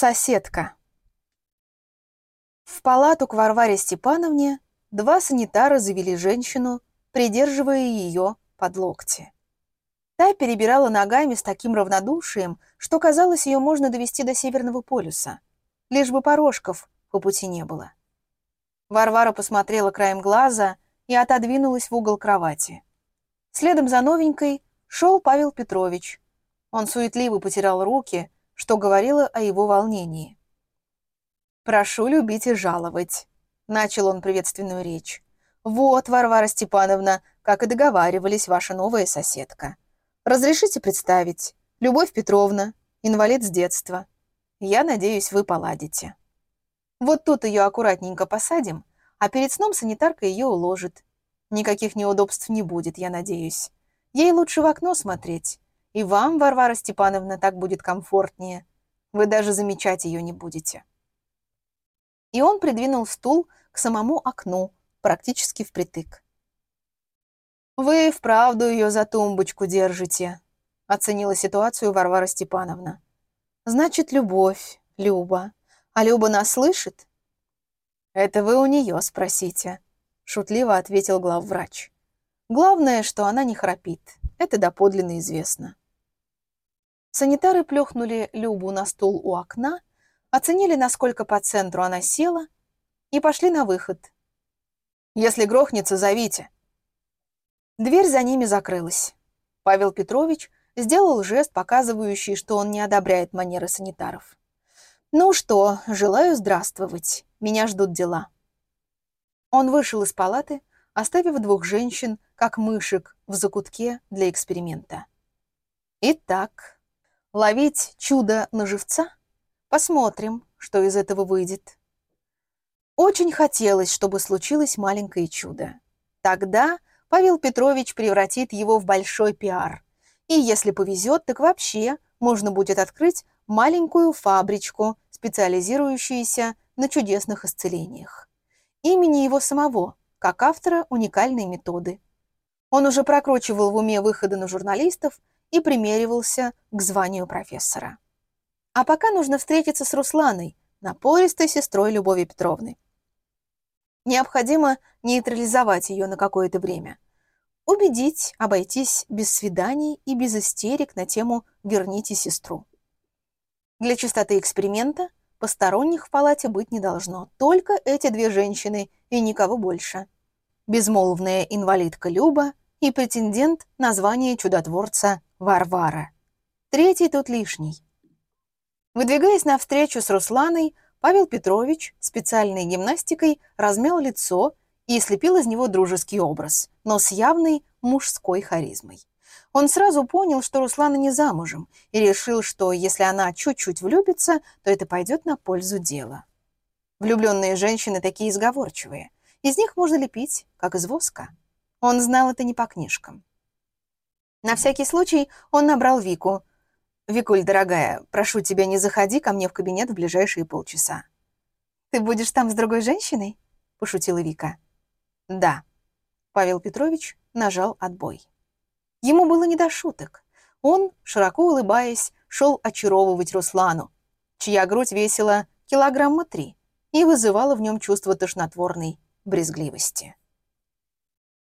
Соседка. В палату к Варваре Степановне два санитара завели женщину, придерживая ее под локти. Та перебирала ногами с таким равнодушием, что казалось, ее можно довести до Северного полюса. Лишь бы порожков по пути не было. Варвара посмотрела краем глаза и отодвинулась в угол кровати. Следом за новенькой шел Павел Петрович. Он суетливо потерял руки, что говорило о его волнении. «Прошу любить и жаловать», — начал он приветственную речь. «Вот, Варвара Степановна, как и договаривались, ваша новая соседка. Разрешите представить, Любовь Петровна, инвалид с детства. Я надеюсь, вы поладите. Вот тут ее аккуратненько посадим, а перед сном санитарка ее уложит. Никаких неудобств не будет, я надеюсь. Ей лучше в окно смотреть. И вам, Варвара Степановна, так будет комфортнее. Вы даже замечать ее не будете. И он придвинул стул к самому окну, практически впритык. «Вы вправду ее за тумбочку держите», — оценила ситуацию Варвара Степановна. «Значит, любовь, Люба. А Люба нас слышит?» «Это вы у нее спросите», — шутливо ответил главврач. «Главное, что она не храпит. Это доподлинно известно». Санитары плюхнули Любу на стул у окна, оценили, насколько по центру она села, и пошли на выход. «Если грохнется, зовите». Дверь за ними закрылась. Павел Петрович сделал жест, показывающий, что он не одобряет манеры санитаров. «Ну что, желаю здравствовать. Меня ждут дела». Он вышел из палаты, оставив двух женщин, как мышек, в закутке для эксперимента. Итак, Ловить чудо на живца? Посмотрим, что из этого выйдет. Очень хотелось, чтобы случилось маленькое чудо. Тогда Павел Петрович превратит его в большой пиар. И если повезет, так вообще можно будет открыть маленькую фабричку, специализирующуюся на чудесных исцелениях. Имени его самого, как автора уникальной методы. Он уже прокручивал в уме выходы на журналистов и примеривался к званию профессора. А пока нужно встретиться с Русланой, напористой сестрой Любови Петровны. Необходимо нейтрализовать ее на какое-то время. Убедить, обойтись без свиданий и без истерик на тему «верните сестру». Для чистоты эксперимента посторонних в палате быть не должно, только эти две женщины и никого больше. Безмолвная инвалидка Люба и претендент на звание чудотворца Варвара. Третий тут лишний. Выдвигаясь навстречу с Русланой, Павел Петрович специальной гимнастикой размял лицо и слепил из него дружеский образ, но с явной мужской харизмой. Он сразу понял, что Руслана не замужем, и решил, что если она чуть-чуть влюбится, то это пойдет на пользу дела. Влюбленные женщины такие изговорчивые. Из них можно лепить, как из воска. Он знал это не по книжкам. На всякий случай он набрал Вику. «Викуль, дорогая, прошу тебя, не заходи ко мне в кабинет в ближайшие полчаса». «Ты будешь там с другой женщиной?» — пошутила Вика. «Да». Павел Петрович нажал отбой. Ему было не до шуток. Он, широко улыбаясь, шел очаровывать Руслану, чья грудь весила килограмма три и вызывала в нем чувство тошнотворной брезгливости.